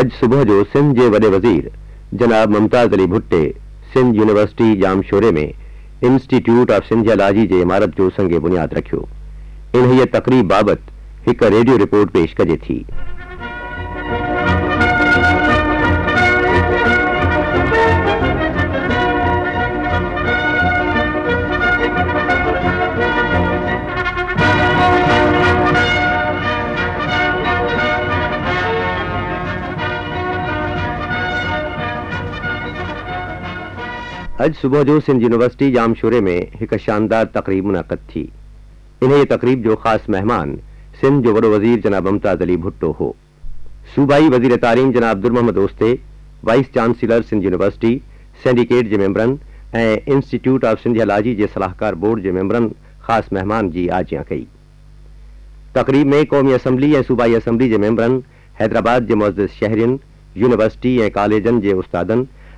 اج صبح جو سندھ جے وڈی وزیر جناب ممتاز علی بھٹے سندھ یونیورسٹی جام شورے میں انسٹیٹیوٹ آف جے عمارت جو سنگے بنیاد رکھو ان تقریب بابت ایک ریڈیو رپورٹ پیش کجے تھی اج صبح جو سندھ یونیورسٹی جام شورے میں ایک شاندار تقریب منعقد تھی انہیں یہ تقریب جو خاص مہمان سندھ سنگھ وزیر جناب ممتاز علی بھٹو ہو صوبائی وزیر تعلیم جناب Abd Muhammad اوستے vice chancellor Sindh university syndicate ممبرن اے انسٹیٹیوٹ آف لاجی جے صلاحکار بورڈ ممبرن خاص مہمان جی آج یہاں کئی تقریب میں قومی اسمبلی صوبائی اسمبلی جے ممبرن حیدرآباد جے معزز شہرین یونیورسٹی کالجن جے استادن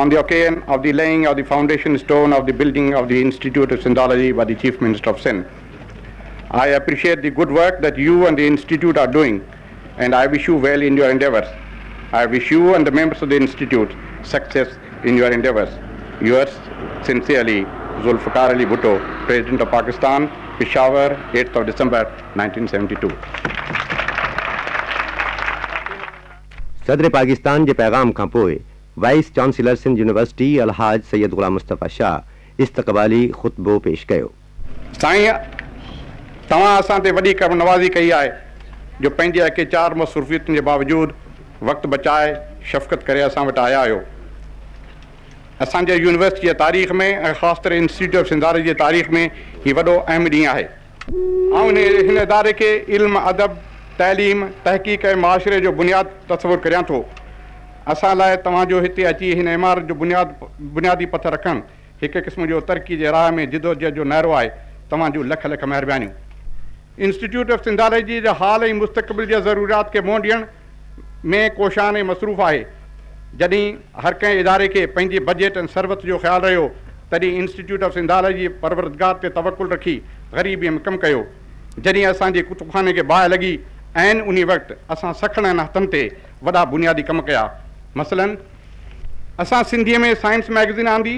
on the occasion of the laying of the foundation stone of the building of the Institute of Sindhology by the Chief Minister of Sindh. I appreciate the good work that you and the Institute are doing, and I wish you well in your endeavors. I wish you and the members of the Institute success in your endeavors. Yours sincerely, Zulfiqar Ali Bhutto, President of Pakistan, Peshawar, 8th of December 1972. सदर पाकिस्तान जे पैगाम खां पोइ vice chancellor Sindh university الحاج سید غلام مصطفیٰ شاہ استقبالی خطب پیش کر سائی تسان وی قب نوازی کی چار مصروفیت کے باوجود وقت بچائے شفقت کرے اٹھا ہو اصانے یونیورسٹی تاریخ میں خاص طور پر تاریخ میں یہ وہم ڈی ہے ان ادارے کے علم ادب تعلیم تحقیق معاشرے جو بنیاد تصور کرو असां लाइ तव्हांजो हिते अची हिन इमारत जो बुनियादु बुनियादी पथ रखणु हिकु क़िस्म जो तरक़ी जे राह में जिदो जिदो जो नेहरो आहे तव्हांजो लख लख महिरबानी इंस्टीट्यूट ऑफ सिंधालोजी जे हाल ऐं मुस्तक़बिल जे ज़रूरियात खे मोहं ॾियण में कोशान ऐं मसरूफ़ु आहे जॾहिं हर कंहिं इदारे खे पंहिंजे बजट ऐं सरबत जो ख़्यालु रहियो तॾहिं इंस्टीट्यूट ऑफ सिंधालोजी परवरदगार ते तवकुलु रखी ग़रीबीअ में कमु कयो जॾहिं असांजे कुतुबखाने खे बाहि लॻी ऐं उन वक़्तु असां सखण हथनि ते वॾा बुनियादी कमु कया मसलन असां सिंधीअ में साइंस मैगज़ीन आंदी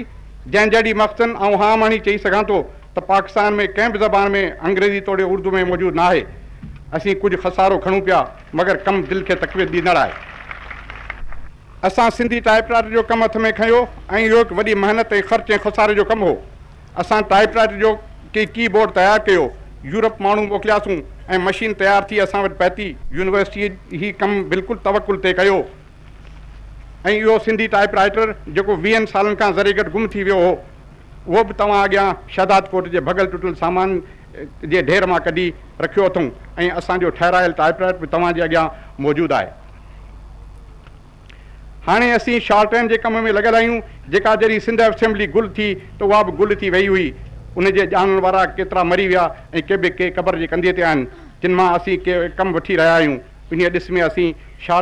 जंहिंजी मक़सदु ऐं हाम हणी चई सघां थो त पाकिस्तान में कंहिं बि ज़बान में अंग्रेज़ी तोड़े उर्दू में मौजूदु नाहे असीं कुझु खसारो खणूं पिया मगर कमु दिलि खे तकवीज़ ॾींदड़ आहे असां सिंधी टाइपराइटर जो कमु हथ में खयों ऐं इहो वॾी महिनत ऐं ख़र्च ऐं खसारे जो कमु हो असां टाइपराइटर जो की कीबोर्ड बोर्ड तयारु कयो यूरोप माण्हू मोकिलियासीं ऐं मशीन तयारु थी असां वटि पए यूनिवर्सिटी ई कमु बिल्कुलु तवकुलु ते कयो ऐं इहो सिंधी टाइप राइटर जेको वीहनि सालनि खां ज़री गॾु गुम थी वियो हो उहो बि तव्हां अॻियां शदाबकोट जे भॻल टुटल सामान जे ढेर मां कढी रखियो अथऊं ऐं असांजो ठहिरायल टाइप राइटर बि तव्हांजे अॻियां मौजूदु आहे हाणे असीं शॉट रैन जे कम में लॻियल आहियूं जेका जॾहिं सिंध असेंबली गुल थी त उहा बि गुल थी वई हुई उनजे जाननि वारा केतिरा मरी विया ऐं कंहिं बि क़बर जे कंधे ते आहिनि जिन मां असीं के कमु वठी रहिया आहियूं इन ॾिस में असीं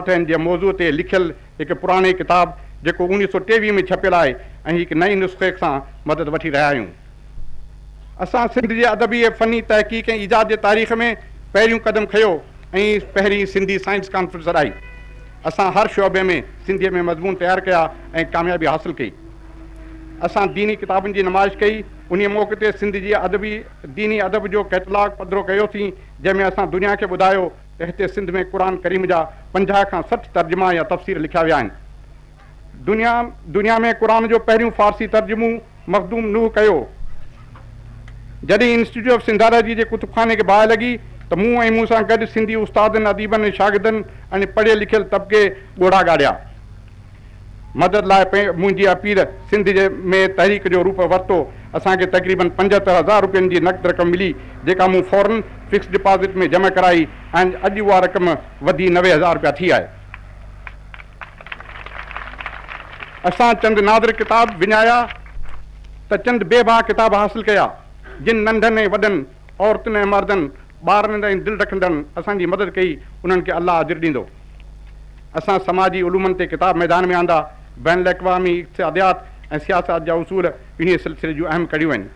टाइम जे मौज़ूअ ते लिखियलु ایک پُرانی کتاب جو انیس سو ٹیر میں چھپل ہے ایک نئی نسخے سے مدد وی رہا ہوں اِن ادبی فنی تحقیق ایجاد کے تاریخ میں پہروں قدم کھو پہ سی سائنس کانفرنسر آئی اصل ہر شعبے میں سممون تیار کرامیابی حاصل کری اصان دینی کتاب کی نمائش کئی انوقع سنتھ ادبی دینی ادب جو کیٹلاگ پدھر کیا سی جی میں اُن دنیا کے بداؤ त हिते सिंध में क़रान करीम जा पंजाह खां सठि तर्जुमा या तफ़सील लिखिया विया आहिनि दुनिया दुनिया में क़ुर जो पहिरियों फारसी तर्ज़ुमूं मखदूम नूह कयो जॾहिं इंस्टीट्यूट ऑफ सिंधोलॉजी जे कुताने खे बाहि लॻी त मूं ऐं मूं सां गॾु सिंधी उस्तादनि अदीबनि शागिर्दनि अने पढ़ियल लिखियल तबिके ॻोढ़ा ॻाढ़िया मदद लाइ मुंहिंजी अपील सिंध में तहरीक जो रूप वरितो असांखे तक़रीबनि पंजहतरि हज़ार रुपियनि जी नक़द रक़म मिली जेका मूं फॉरन फिक्स डिपॉज़िट में जमा कराई ऐं अॼु उहा रक़म वधी नवे हज़ार रुपिया थी आहे असां चंद नादर किताब विञाया त चंद बेबाह किताब हासिलु कया जिन नंढनि ऐं वॾनि औरतुनि ऐं मर्दनि ॿारनि ऐं दिलि रखंदड़ असांजी मदद कई उन्हनि खे अलाह हाज़िरु ॾींदो असां समाजी उलूमनि ते किताब मैदान में आंदा बैन ऐं सियासत जा उसूल इन सिलसिले जूं अहम कड़ियूं आहिनि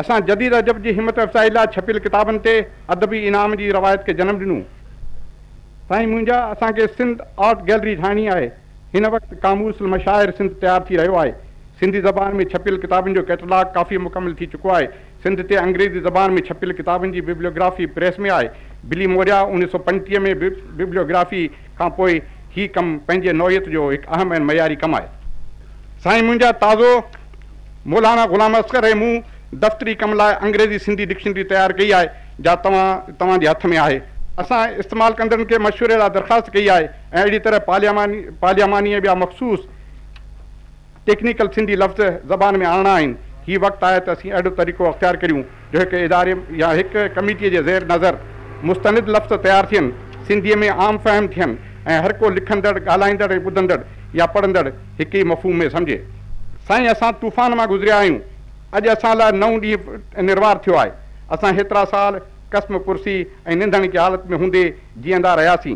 اصل جدید ادب کی ہمت افزائی لا چپیل کتاب ادبی انعام کی روایت کے جنم دنوں سائی مجھے اصل کے سندھ آرٹ گیلری جائنی ہے ان وقت کاموسل مشاعر سنت تیار رہو ہے سندھی زبان میں چھپی کتاب کی کیٹلاگ کافی مکمل تھی چکو ہے سندھ کے اگریزی زبان میں چھپی کتاب کی ببلیگرافی پریس میں ہے بل موریا انیس سو پنٹی میںبلیگرافی کا نوعیت جو ایک اہم معیاری کم ہے سائی مجھا تازہ مولانا غلام اسکر منہ دفتری کم لائری سنتھی ڈکشنری تیار کی جا تا تعلیم ہاتھ میں ہے اصل استعمال کرد مشورے درخواست کی اہی طرح پاریامانی پاریامانی مخصوص ٹیکنیکل سی لفظ زبان میں آنا یہ وقت ہے تو اڑو طریقہ اختیار کریں جو ایک ادارے یا ایک کمیٹی کے زیر نظر مستند لفظ تیار تھے سم آم فہم تھر کو لکھدڑ گال بدھند یا پڑھدڑ ایک ہی مفو میں سمجھے سائی اصل طوفان میں گُزریاں آیا अॼु असां लाइ नओं ॾींहुं निर्वार थियो आहे असां हेतिरा साल कसम कुर्सी ऐं निंढनि की हालति में हूंदे जीअंदा रहियासीं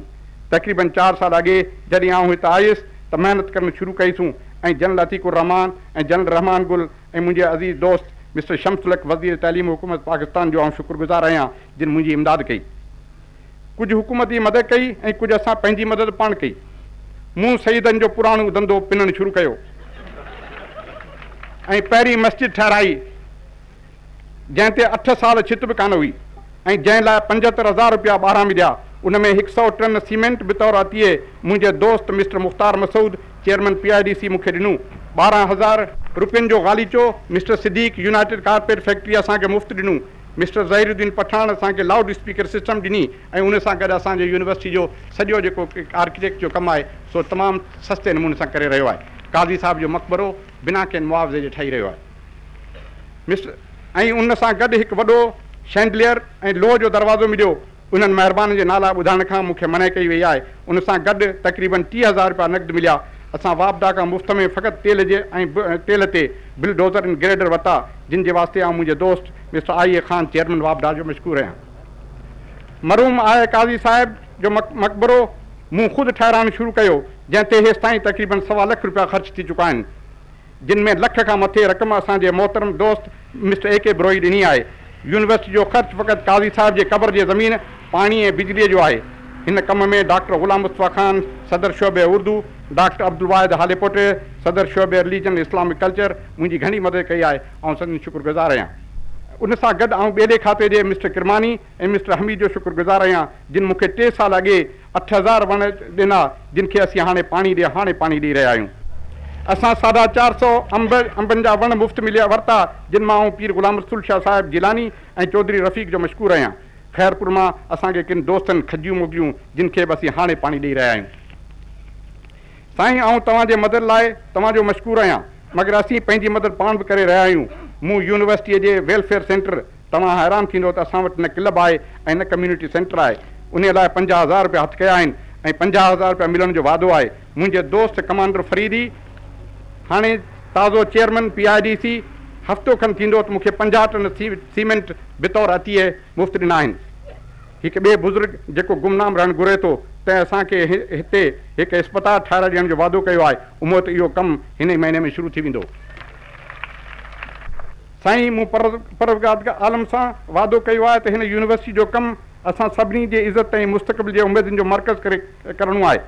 तक़रीबन चारि साल अॻे जॾहिं आऊं हिते आयुसि त महिनत करणु शुरू कईसीं ऐं जनरल अतीकु रहमान ऐं जनरल रहमान गुल ऐं मुंहिंजे अज़ीज़ दोस्त मिस्टर शमसलक वज़ीर तइलीम हुकूमत पाकिस्तान जो आऊं शुक्रगुज़ार आहियां जिन मुंहिंजी इमदाद कई कुझु हुकूमती मदद कई ऐं कुझु असां पंहिंजी मदद पाण कई मूं शहीदनि जो पुराणो धंधो पिनणु शुरू कयो ऐं पहिरीं मस्जिद ठाहिराई जंहिं ते अठ साल छित बि कान हुई ऐं जंहिं लाइ पंजहतरि हज़ार रुपया ॿारहं मिलिया उन में हिकु सौ टिनि सीमेंट बि तौर तीअं मुंहिंजे दोस्त mister Mukhtar Masood chairman P I D C मूंखे ॾिनो ॿारहं हज़ार रुपियनि जो गालीचो mister Siddique united corporate factory असांखे मुफ़्ति ॾिनो मिस्टर ज़हरुन पठाण असांखे लाउड स्पीकर सिस्टम ॾिनी ऐं उनसां गॾु असांजे यूनिवर्सिटी जो सॼो जेको आर्किटेक्ट जो कमु आहे सो तमामु सस्ते नमूने सां करे रहियो आहे काज़ी साहिब जो मक़बरो बिना कंहिं मुआवज़े जे ठही रहियो आहे मिस ऐं उनसां गॾु हिकु वॾो शैंडलियर ऐं लोह जो दरवाज़ो मिलियो उन्हनि महिरबानी नाला ॿुधाइण खां मूंखे मने कई वई आहे उन सां गॾु तक़रीबन टीह हज़ार रुपया नगद मिलिया असां वाबडा खां मुफ़्त में फ़क़ति तेल जे ऐं तेल ते बिल डोज़र ग्रेडर वरिता जिन जे वास्ते ऐं मुंहिंजे दोस्त मिस्टर आई ख़ान चेयरमैन वाबडा जो मशगूर आहियां मरूम आहे क़ाज़ी साहिब जो मक़बरो मूं ख़ुदि ठाराइणु शुरू कयो جنتیں اے تعین تقریباً سوا لکھ روپیہ خرچ کی چکا ہے جن میں لکھ کے متے رقم اثاج محترم دوست مسٹر اے کے بروئی ڈنی ہے یونیورسٹی جو خرچ فقت قاضی صاحب کے قبر زمین پانی بجلی جو ہے ان کم میں ڈاکٹر غلام اتفاق خان صدر شعبے اردو ڈاکٹر عبد الواید ہالی پوٹ سدر شعبے ریلجن اسلامک کلچر ان کی گھنی مدد کیوں سن شکر گزار رہے ہیں ان سے گد آؤں بےڑے کھاتے کے مسٹر کرمانی مسٹر حمید جو شکر گزار رہے ہیں جن میں ٹے سال اگے अठ हज़ार वण ॾिना जिन खे असीं हाणे पाणी ॾे हाणे पाणी ॾेई रहिया आहियूं असां साढा चारि सौ अंब अंबनि जा वण मुफ़्त मिलिया वरिता जिन मां आऊं पीर ग़ुलाम रसूल शाह साहिबु जीलानी ऐं चौधरी रफ़ीक़ जो मशहूरु आहियां ख़ैरपुर मां असांखे किन दोस्तनि खजियूं मोगियूं जिन खे बि असीं हाणे पाणी ॾेई रहिया आहियूं साईं आउं तव्हांजे मदद लाइ तव्हांजो मशहूरु आहियां मगर असीं पंहिंजी मदद पाण बि करे रहिया आहियूं मूं यूनिवर्सिटीअ जे वेलफेयर सेंटर तव्हां हैरान थींदो त असां वटि न क्लब आहे ऐं न कम्यूनिटी सेंटर आहे उन लाइ पंजाह हज़ार रुपया हथु कया आहिनि ऐं पंजाह हज़ार रुपया मिलण जो वादो आहे मुंहिंजे दोस्त कमांडर फरीदी हाणे ताज़ो chairman P I D C हफ़्तो खनि थींदो त मूंखे पंजाह टन सी सीमेंट बितौर अतीअ मुफ़्त ॾिना आहिनि हिकु ॿिए बुज़ुर्ग जेको गुमनाम रहणु घुरे थो त असांखे हिते हिकु इस्पताल ठाराए ॾियण जो वाइदो कयो आहे उमिरि त इहो कमु हिन महीने में शुरू थी वेंदो साईं मूं परव परवगाद आलम सां वादो कयो आहे त हिन यूनिवर्सिटी जो कमु असां सभिनी जे इज़त ऐं मुस्तक़बिल जे उमेदुनि जो मर्कज़ करे करणो आहे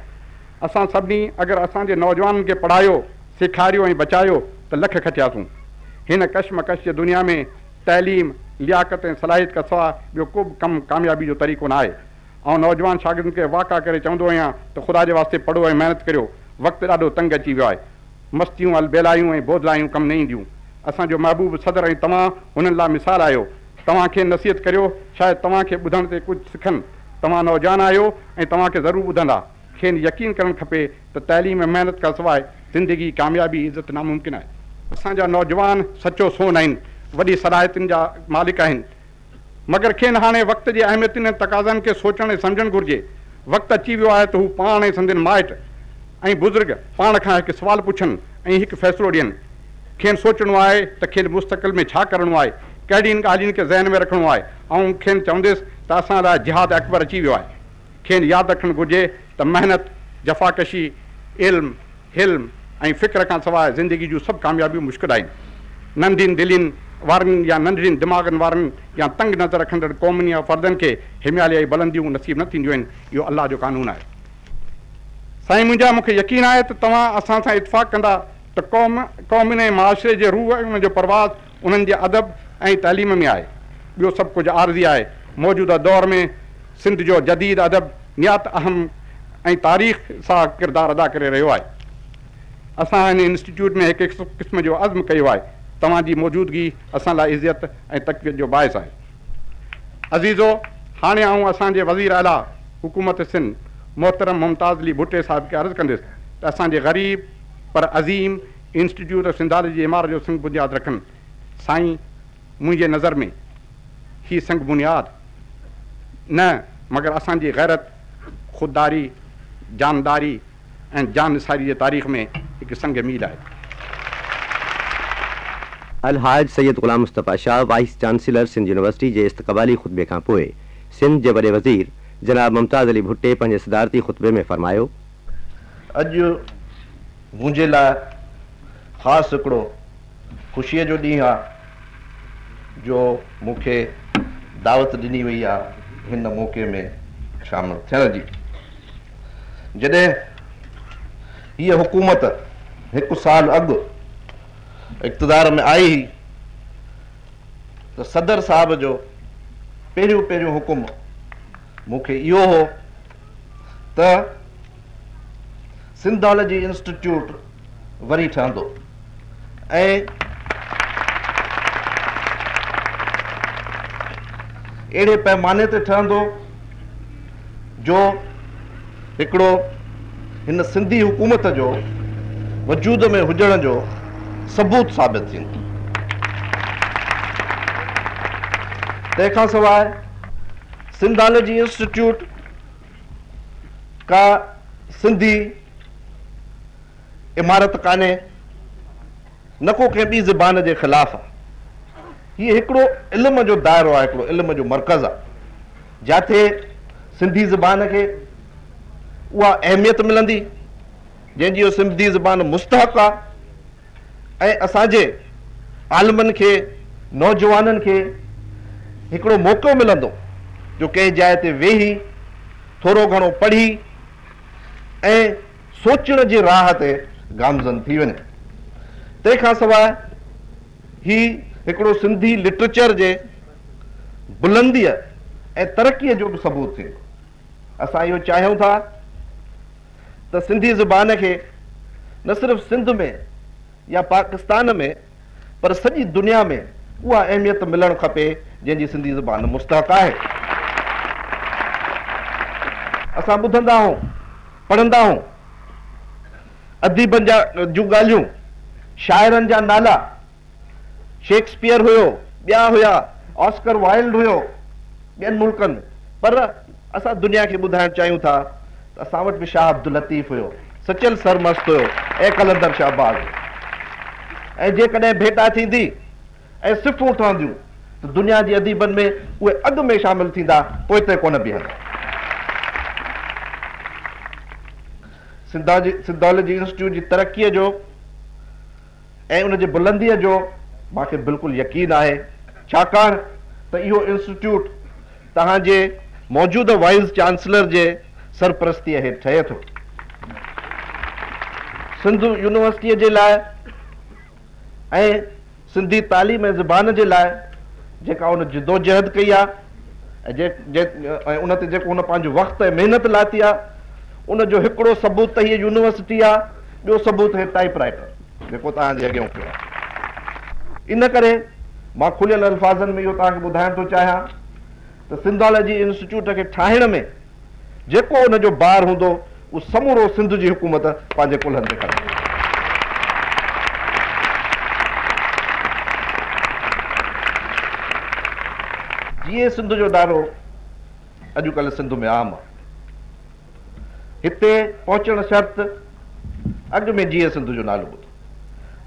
असां सभिनी अगरि असांजे नौजवाननि खे पढ़ायो सेखारियो ऐं बचायो त लख खटियासूं हिन जे दुनिया में तइलीम लियाकत ऐं सलाहियत खां सवाइ ॿियो को बि कमु कामयाबी जो तरीक़ो न आहे ऐं नौजवान शागिर्दनि खे वाका करे चवंदो आहियां त ख़ुदा जे वास्ते पढ़ो ऐं महिनत करियो वक़्तु ॾाढो तंग अची वियो आहे मस्तियूं अल बेलायूं ऐं बोधलायूं कमु न ईंदियूं असांजो महबूबु सदर ऐं तव्हां हुननि लाइ मिसाल आहियो तव्हांखे नसीहत करियो छा तव्हांखे ॿुधण ते कुझु सिखनि तव्हां नौजवान आहियो ऐं तव्हांखे ज़रूरु ॿुधंदा खेनि यकीन करणु खपे त तइलीम ऐं महिनत खां सवाइ ज़िंदगी कामयाबी इज़त नामुमकिन आहे असांजा नौजवान सचो सोन आहिनि वॾी सलाहियतुनि जा मालिक आहिनि मगरि खेनि हाणे वक़्त जी अहमियतुनि ऐं तक़ाज़नि खे सोचणु ऐं सम्झणु घुरिजे वक़्तु अची वियो आहे त हू पाण सिंधियुनि माइटु ऐं बुज़ुर्ग पाण खां हिकु सुवालु पुछनि ऐं हिकु फ़ैसिलो ॾियनि खेनि सोचणो आहे त खेनि मुस्तक़ में छा करिणो आहे कहिड़ी ॻाल्हियुनि खे ज़हन में रखिणो आहे ऐं खेनि चवंदुसि त असां लाइ जिहाद अकबर अची वियो आहे खेनि यादि रखणु घुरिजे त महिनत जफ़ाकशी इल्मु हिल्म ऐं फ़िक्र खां सवाइ ज़िंदगी जूं सभु कामयाबियूं मुश्किल आहिनि नंढियुनि दिलियुनि वारनि या नंढड़ियुनि दिमाग़नि वारनि या तंग नज़र रखंदड़ क़ौमी या फ़र्दनि खे हिमालय बुलंदियूं नसीब न थींदियूं आहिनि इहो अलाह जो कानून आहे साईं मुंहिंजा मूंखे यकीन आहे त तव्हां असां सां इतफ़ाक़ु कंदा त क़ौम क़ौमुनि ऐं मुआशरे जे रूह उनजो परवाज़ उन्हनि जे अदब ع تعلیم میں آئے سب کچھ عارضی ہے موجودہ دور میں سندھ جو جدید ادب نیات اہم اور تاریخ سے کردار ادا کرے رہے ہیں اصانٹیوٹ میں ایک ایک قسم جو عزم کیا ہے تعلیم موجودگی اصل عزت اور تقویت جو باعث ہے عزیزو ہاں آؤں اے وزیر اعلیٰ حکومت سن محترم ممتاز علی بھٹے صاحب کے عرض کر غریب پر عظیم انسٹیٹوٹ سنتالج عمارت بنیاد رکھن سائی مجھے نظر میں ہی سنگ بنیاد نگر اصان کی غیرت خودداری جانداری جان ساری جی تاریخ میں ایک سنگ میل ہے الحاج Syed Ghulam Mustafa Shah vice chancellor Sindh university جے استقبالی خطبے کا پوئے سندھ جے بڑے وزیر جناب ممتاز علی بھٹے پہ صدارتی خطبے میں فرمایا اج مجھے لائے خاص خوشی جو دی ہاں जो मूंखे दावत ॾिनी वई आहे हिन मौके में शामिलु थियण जी जॾहिं हीअ हुकूमत हिकु साल अॻु इक़्तदार में आई हुई त सदर साहब जो पहिरियों पहिरियों हुकुम मूंखे इहो हो त सिंधोलॉजी इंस्टिट्यूट वरी ठहंदो ऐं अहिड़े पैमाने ते ठहंदो जो हिकिड़ो हिन सिंधी हुकूमत जो वजूद में हुजण जो सबूत साबित थींदो तंहिंखां सवाइ सिंधालॉजी इंस्टिट्यूट का सिंधी इमारत कान्हे न को कंहिं ॿी ज़बान जे ख़िलाफ़ु आहे हीअ हिकिड़ो इल्म जो दाइरो आहे हिकिड़ो इल्म जो मर्कज़ आहे जिते सिंधी ज़बान खे उहा अहमियत मिलंदी जंहिंजी उहो सिंधी ज़बान मुस्तक आहे ऐं असांजे आलमनि खे नौजवाननि खे हिकिड़ो मौक़ो मिलंदो जो कंहिं जाइ ते वेही थोरो घणो पढ़ी ऐं सोचण जी राह ते गामज़न थी वञे तंहिंखां सवाइ हीउ हिकिड़ो सिंधी लिटरेचर जे बुलंदीअ ऐं तरक़ीअ जो बि सबूत थिए असां इहो चाहियूं था त सिंधी ज़ुबान खे न सिर्फ़ु सिंध में या पाकिस्तान में पर सॼी दुनिया में उहा अहमियत मिलणु खपे जंहिंजी सिंधी ज़ुबान मुस्तक़ आहे असां ॿुधंदा आहियूं पढ़ंदा आहियूं अदीबनि जा जूं ॻाल्हियूं शाइरनि जा नाला शेक्सपियर हुयो ॿिया हुया ऑस्कर वाइल्ड हुयो ॿियनि मुल्कनि में पर असां दुनिया खे ॿुधाइणु चाहियूं था त असां वटि बि शाह अब्दुल लतीफ़ हुयो सचल सर मस्तु हुयो ऐं कलंदर शाहबाज़ ऐं जेकॾहिं भेटा थींदी ऐं सिफ़ूं ठहंदियूं त दुनिया जे अदीबनि में उहे अॻु में शामिलु थींदा पोइ ते कोन बीहंदा सिंधा जी सिंधौल जी इंस्टीट्यूट जी तरक़ीअ जो ऐं उनजे बुलंदीअ जो मूंखे बिल्कुलु यकीन आहे छाकाणि त इहो इंस्टिट्यूट तव्हांजे मौजूद वाइस चांसलर जे सरपृस्तीअ हेठि ठहे थो सिंधु यूनिवर्सिटीअ जे लाइ ऐं सिंधी तालीम ऐं ज़बान जे लाइ जेका हुन जिदोजहद कई आहे ऐं जे ऐं उन ते जेको हुन पंहिंजो वक़्तु ऐं महिनत लाती आहे उनजो हिकिड़ो सबूत त हीअ यूनिवर्सिटी आहे ॿियो सबूत हे टाइप राइटर जेको तव्हांजे अॻियां थियो आहे इन करे मां खुलियल अल्फाज़नि में इहो तव्हांखे ॿुधाइण थो चाहियां त सिंधोलॉजी इंस्टीट्यूट खे ठाहिण में जेको हुनजो ॿारु हूंदो उहो समूरो सिंध जी हुकूमत पंहिंजे कुल्हनि ते खणी जीअं सिंध जो दारो अॼुकल्ह सिंध में आम आहे हिते पहुचण शर्त अॼु में जीअं सिंध जो नालो ॿुधो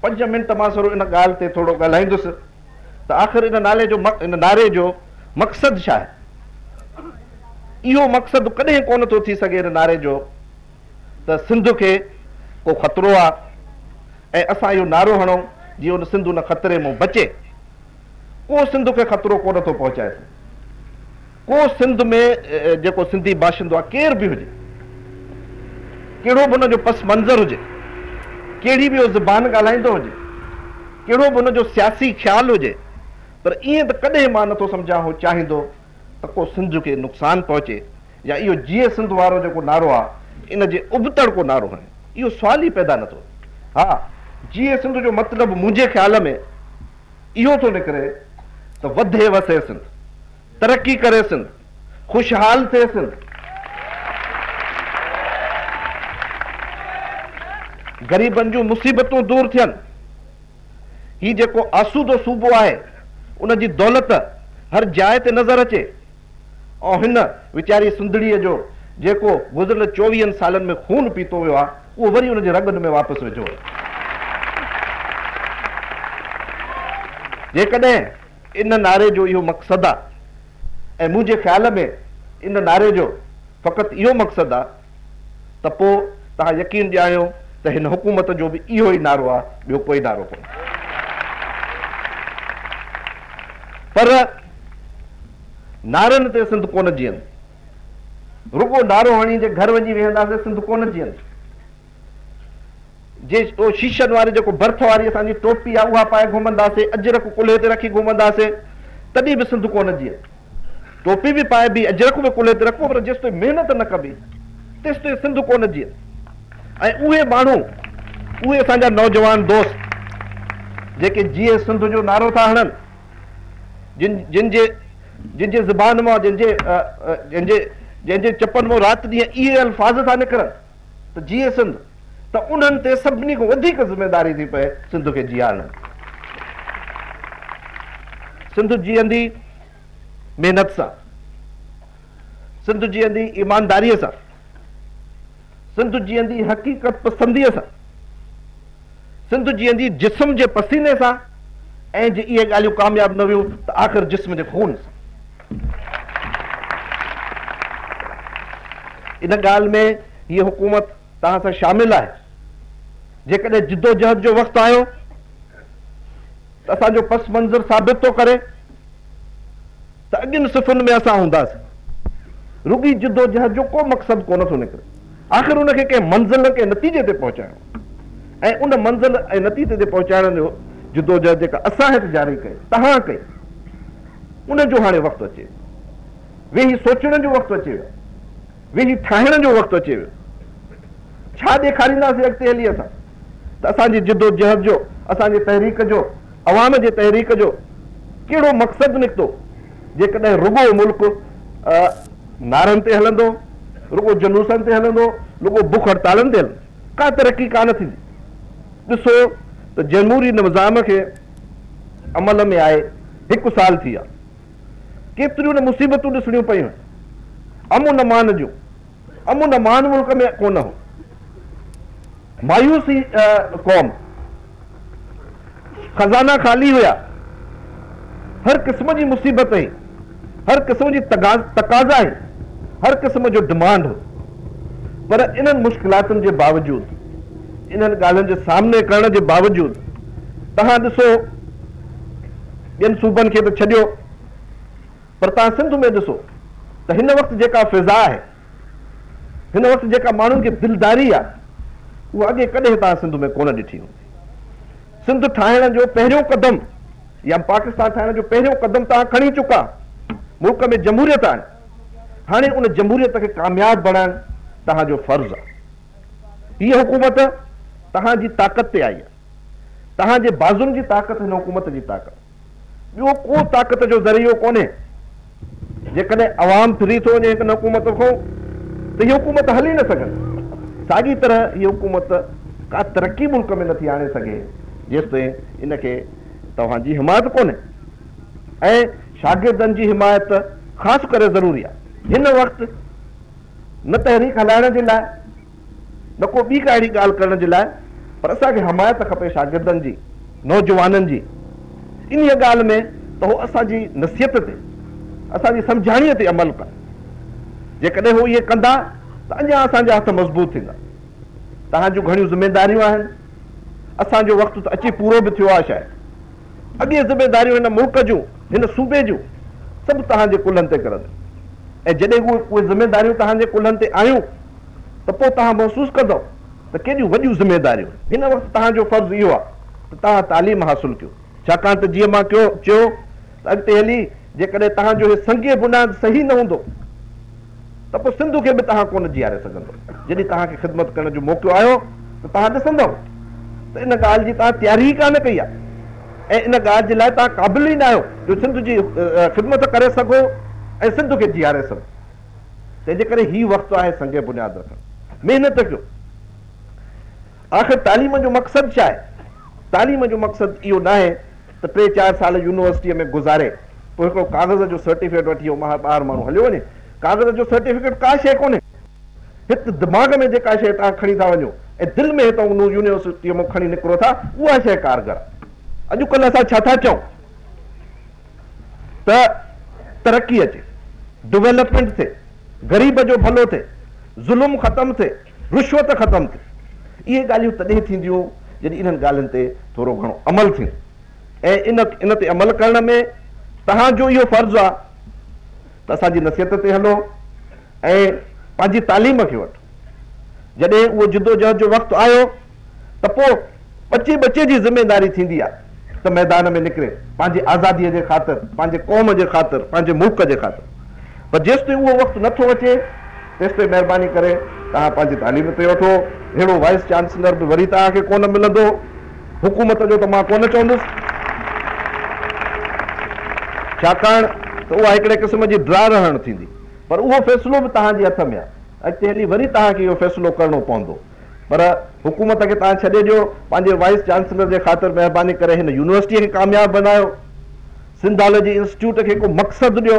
पंज मिंट मां थोरो इन ॻाल्हि ते थोरो ॻाल्हाईंदुसि त आख़िर इन नाले जो मक इन नारे जो मक़सदु छा आहे इहो मक़सदु कॾहिं कोन थो थी सघे इन नारे जो त सिंध खे को ख़तरो आहे ऐं असां इहो नारो हणूं जीअं उन सिंधु उन ख़तरे मां बचे को सिंध खे ख़तरो कोन थो पहुचाए को सिंध में जेको सिंधी बाशिंदो आहे केरु बि हुजे कहिड़ो बि हुनजो पस मंज़रु हुजे कहिड़ी बि उहो ज़बान ॻाल्हाईंदो हुजे कहिड़ो बि हुनजो सियासी ख़्यालु हुजे पर ईअं त कॾहिं मां नथो सम्झां उहो चाहींदो त को सिंध खे नुक़सानु पहुचे या इहो जीअं सिंध वारो जेको नारो आहे इन जे उबतड़ को नारो हणे इहो सुवाल ई पैदा नथो हा जीअं सिंध जो मतिलबु मुंहिंजे ख़्याल में इहो थो निकिरे त वधे वसे सिंध तरक़ी करे सिंध ख़ुशहाल थिए सिंध ग़रीबनि जूं मुसीबतूं दूरि थियनि हीउ जेको आसूदो सूबो आहे उन जी दौलत हर जाइ ते नज़र अचे ऐं हिन वीचारी सुंदड़ीअ जो जेको गुज़िरियल चोवीहनि सालनि में खून पीतो वियो आहे उहो वरी उनजे रगनि में वापसि विझो जेकॾहिं इन नारे जो इहो मक़सदु आहे ऐं मुंहिंजे ख़्याल में इन नारे जो फ़क़ति इहो मक़सदु आहे त पोइ तव्हां यकीन ॾियारियो त हिन हुकूमत जो बि इहो ई नारो आहे ॿियो कोई नारो कोन्हे पर नारनि ते सिंध कोन जीअनि रुगो नारो हणी जे घर वञी वेहंदासीं सिंध कोन जीअनि जे उहो शीशनि वारी जेको बर्थ वारी असांजी टोपी आहे उहा पाए घुमंदासीं अजरक कुल्हे ते रखी घुमंदासीं तॾहिं बि सिंध कोन जीअनि टोपी बि पाए बि अजरक बि कुल्हे ते रखो पर जेसिताईं महिनत न कबी तेसिताईं सिंध कोन जीअनि ऐं उहे माण्हू उहे असांजा नौजवान दोस्त जेके जीअं सिंध जो नारो था हणनि जिन जिन जे जिन जे ज़बान मां जंहिंजे जंहिंजे जंहिंजे चपनि मां राति ॾींहुं इहे अल्फाज़ था निकिरनि त जीअं सिंध त उन्हनि ते सभिनी खां वधीक ज़िमेदारी थी पए सिंध खे जीआरणु सिंध जीअंदी महिनत सां सिंध जीअं ईमानदारीअ सां सिंध जीअंदी हक़ीक़त पसंदीअ सां सिंध जीअंदी जिस्म जे पसीने सां ऐं जे इहे ॻाल्हियूं कामयाबु न वियूं त आख़िर जिस्म जे खून सां इन ॻाल्हि में हीअ हुकूमत तव्हां सां शामिलु आहे जेकॾहिं जिदो जहद जो वक़्तु आयो त असांजो पस मंज़रु साबित थो करे त अॻियुनि सिफ़ुनि में असां हूंदासीं रुगी जिदो जहद जो को मक़सदु कोन थो निकिरे आख़िर उनखे कंहिं मंज़िल कंहिं नतीजे ते पहुचाइणो ऐं उन मंज़िल ऐं नतीजे ते पहुचाइण जो जिदो जहद जेका असां हिते जारी कई तव्हां कई उनजो हाणे वक़्तु अचे वेही सोचण जो वक़्तु अचे वियो वेही ठाहिण जो वक़्तु अचे वियो छा ॾेखारींदासीं अॻिते हली असां त असांजी जिदो जहद जो असांजे तहरीक जो अवाम जे तहरीक जो कहिड़ो मक़सदु निकितो जेकॾहिं रुगो मुल्क नारनि ते हलंदो رگو جلوسن سے ہل رو بڑتال کھا ترقی تھی کانسو تو جموری نظام کے عمل میں آئے ایک سال تھی کتر مصیبتوں پی امون جو جمون امان ملک میں کون ہو مایوسی قوم خزانہ خالی ہویا ہر قسم کی مصیبت ہے ہر قسم کی تقاضا ہے हर क़िस्म जो डिमांड हो पर इन्हनि मुश्किलातुनि जे बावजूदु इन्हनि ॻाल्हियुनि जे सामने करण जे बावजूदि तव्हां ॾिसो ॿियनि सूबनि खे त छॾियो पर तव्हां सिंध में ॾिसो त हिन वक़्तु जेका फिज़ा आहे हिन वक़्तु जेका माण्हुनि खे दिलदारी आहे उहा अॻे कॾहिं तव्हां सिंध में कोन ॾिठी हूंदी सिंध ठाहिण जो पहिरियों क़दम या पाकिस्तान ठाहिण जो पहिरियों क़दम तव्हां खणी चुका मुल्क में आहे ہاں ان جمہوریت کے کامیاب بڑھائیں ہے یہ حکومت تہاں جی طاقت تے آئی ہے تہاں جی بازن جی طاقت ہے حکومت جی طاقت جو کو طاقت جو ذریعہ کو عوام فری تو وے حکومت کو تو یہ حکومت حلی نہ سکن ساگی طرح یہ حکومت کا ترقی ملک میں نتی آنے سکے جس تھی انہیں کے جی حمایت اے شاگردن جی حمایت خاص کرے ضروری ہے हिन वक़्तु न तहरीक हलाइण जे लाइ न को ॿी का अहिड़ी ॻाल्हि करण जे लाइ पर असांखे हमायत खपे शागिर्दनि जी नौजवाननि जी इन ॻाल्हि में त उहो असांजी नसीहत ते असांजी सम्झाणीअ ते अमल कनि जेकॾहिं हू इहे कंदा त अञा असांजा हथ मज़बूत थींदा तव्हां जूं घणियूं ज़िमेदारियूं आहिनि असांजो वक़्तु त अची पूरो बि थियो आहे शायदि अॻे ज़िमेदारियूं हिन मुल्क जूं हिन सूबे जूं सभु तव्हांजे कुलनि ते गिरंदा ऐं जॾहिं उहे उहे ज़िमेदारियूं तव्हांजे कुल्हनि ते आहियूं त पोइ तव्हां महसूसु कंदव त केॾियूं वॾियूं ज़िमेदारियूं हिन वक़्तु तव्हांजो फर्ज़ु इहो आहे त तव्हां तालीम हासिलु कयो छाकाणि त जीअं मां कयो चयो त अॻिते हली जेकॾहिं तव्हांजो संगीय बुनियादु सही न हूंदो त पोइ सिंधु खे बि तव्हां कोन जीआरे सघंदो जॾहिं तव्हांखे ख़िदमत करण जो मौको आयो त तव्हां ॾिसंदव त इन ॻाल्हि जी तव्हां तयारी ई कान कई आहे ऐं इन ॻाल्हि जे लाइ तव्हां क़ाबिल ई न आहियो जो सिंध जी ख़िदमत करे सघो मक़सदु इहो न आहे त टे चारि साल यूनिवर्सिटीअ में सर्टिफिकेट वठी वियो ॿाहिरि माण्हू हलियो का शइ कोन्हे हिते दिमाग़ में जेका शइ तव्हां खणी था वञो ऐं दिलि में यूनिवर्सिटीअ मां खणी निकिरो था उहा शइ कारगर अॼुकल्ह असां छा था चऊं त तरक़ी अचे डिवेलप्मेंट थिए ग़रीब जो भलो थिए ज़ुल्म ख़तमु थिए रिश्वत ख़तमु थिए इहे ॻाल्हियूं तॾहिं थींदियूं जॾहिं इन्हनि ॻाल्हियुनि ते थोरो घणो अमल थिए ऐं इन इन ते अमल करण में तव्हांजो इहो फ़र्ज़ु आहे त असांजी नसीहत ते हलो ऐं पंहिंजी तालीम खे वठो जॾहिं उहो जिदोजहद जो वक़्तु आयो त पोइ ॿचे ॿचे जी ज़िमेदारी थींदी आहे त मैदान में निकिरे पंहिंजी आज़ादीअ जे ख़ातिर पंहिंजे क़ौम जे ख़ातिर पंहिंजे मुल्क जे ख़ातिर पर जेसिताईं उहो वक़्तु नथो अचे तेसिताईं महिरबानी करे तव्हां पंहिंजी तालीम ते वठो अहिड़ो वाइस चांसलर बि वरी तव्हांखे कोन मिलंदो हुकूमत जो त मां कोन चवंदुसि छाकाणि त उहा हिकिड़े क़िस्म जी ड्रा रहण थींदी पर उहो फ़ैसिलो बि तव्हांजे हथ में आहे अॻिते हली वरी तव्हांखे इहो फ़ैसिलो करिणो पवंदो पर हुकूमत खे तव्हां छॾे ॾियो पंहिंजे वाइस चांसलर जे ख़ातिर महिरबानी करे हिन यूनिवर्सिटीअ खे कामयाबु बनायो सिंधालॉजी इंस्टीट्यूट खे मक़सदु ॾियो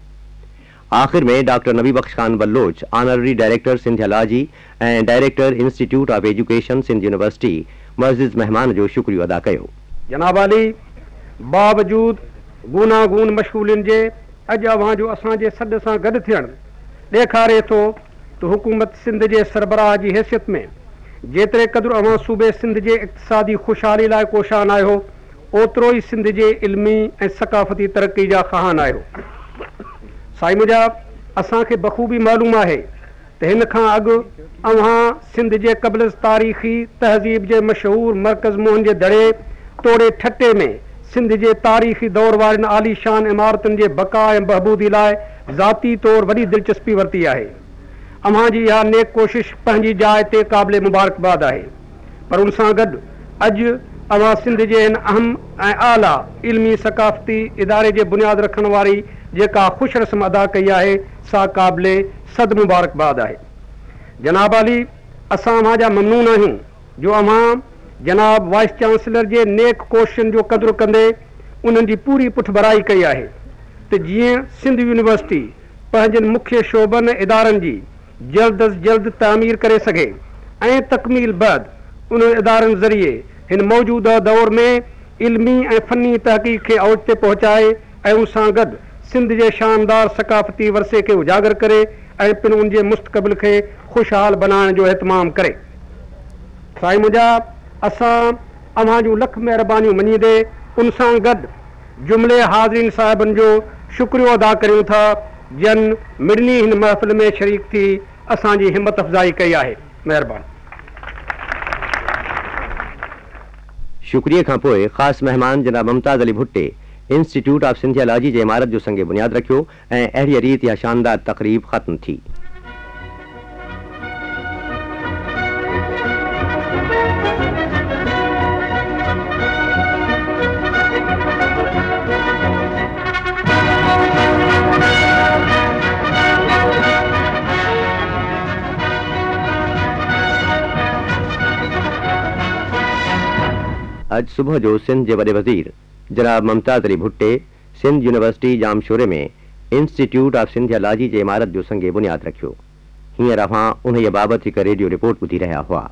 آخر میں doctor Nabi Bakhsh Khan Baloch honorary director and director institute of education Sindh university مسجد مہمان جو شکریہ ادا کیا جناب علی باوجود گوناگن مشغول کے جے سد سان گد تھے تو تو حکومت سندھ جے سربراہ جی حیثیت میں جترے قدر اوا صوبے سندھ جے اقتصادی خوشحالی لائے کوشان آئے ہو اوترو ہی سندھ جے علمی ثقافتی ترقی جا خواہان آئے ہو سائی مج اص بخوبی معلوم ہے تو ان کا اگ ادھ کے قبلس تاریخی تہذیب کے مشہور مرکز موہن کے دڑے توڑے ٹٹے میں سندھ کے تاریخی دور والے علیشان عمارتوں کے بقا بہبوی لائے ذاتی طور وی دلچسپی وتی ہے اہ نیکشی جائے تابل مبارکباد ہے پر انسان گڈ اج سہم آلہ علمی ثقافتی ادارے کے بنیاد رکھنے والی جا خوش رسم ادا کی سا قابل صد مبارک باد ہے جناب علی اصا جا ممنون آپ جو جناب وائس چانسلر کے نیک کوشچن جو قدر کندے ان کی پوری پٹبرائی کی سندھ یونیورسٹی پہن شعبن ادارن جی جلد از جلد تعمیر کرے سکے تکمیل بعد ان ادارن ذریعے ان موجودہ دور میں علمی فنی تحقیق کے اوجتے پہنچائے اور ان گد سندھ کے شاندار ثقافتی ورثے کے اجاگر کرے پھر ان کے مستقبل خوشحال اہتمام کرے لکھی اناضرین صاحب جو شکریہ ادا کروں جن مرنیل میں شریک تھی ابھی جی ہمت افزائی کی خاص مہمان جب ممتاز علی بھٹے انسٹیٹیوٹ آف سنتھیالوجی جی عمارت جو سنگے بنیاد رکھو اہی ریت یا شاندار تقریب ختم تھی اج صبح جو سندھ سر وزیر جناب ممتاز علی بھٹے سندھ یونیورسٹی جام شورے میں انسٹیٹیوٹ آف سنتیالوجی عمارت جو سنگے بنیاد رکھو ہیرا انہیں یہ بابت ایک ریڈیو رپورٹ بدھی رہا ہوا